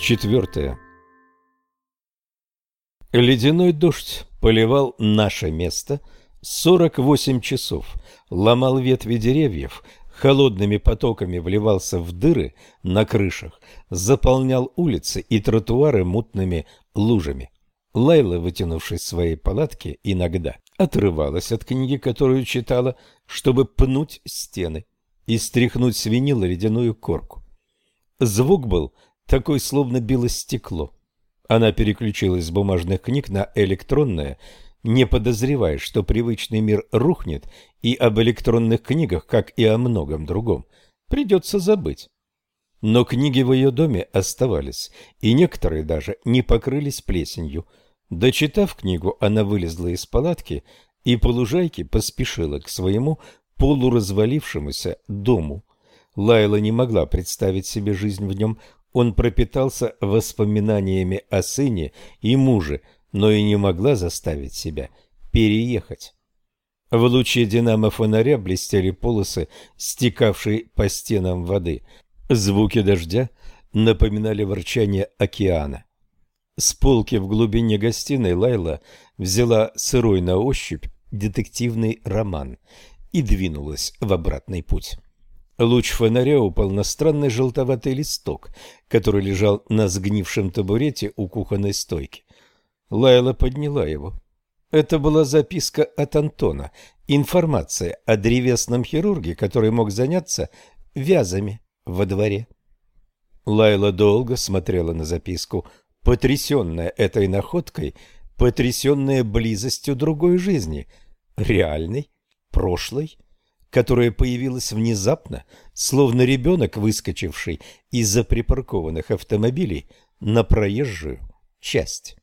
Четвертое. Ледяной дождь поливал наше место 48 часов, ломал ветви деревьев, холодными потоками вливался в дыры на крышах, заполнял улицы и тротуары мутными лужами. Лайла, вытянувшись в своей палатке, иногда отрывалась от книги, которую читала, чтобы пнуть стены и стряхнуть с винила ледяную корку. Звук был такой, словно било стекло. Она переключилась с бумажных книг на электронное, не подозревая, что привычный мир рухнет, и об электронных книгах, как и о многом другом, придется забыть. Но книги в ее доме оставались, и некоторые даже не покрылись плесенью. Дочитав книгу, она вылезла из палатки и по лужайке поспешила к своему полуразвалившемуся дому. Лайла не могла представить себе жизнь в нем, он пропитался воспоминаниями о сыне и муже, но и не могла заставить себя переехать. В луче динамо-фонаря блестели полосы, стекавшей по стенам воды. Звуки дождя напоминали ворчание океана. С полки в глубине гостиной Лайла взяла сырой на ощупь детективный роман и двинулась в обратный путь. Луч фонаря упал на странный желтоватый листок, который лежал на сгнившем табурете у кухонной стойки. Лайла подняла его. Это была записка от Антона, информация о древесном хирурге, который мог заняться вязами во дворе. Лайла долго смотрела на записку, потрясенная этой находкой, потрясенная близостью другой жизни, реальной, прошлой, которая появилась внезапно, словно ребенок, выскочивший из-за припаркованных автомобилей на проезжую часть.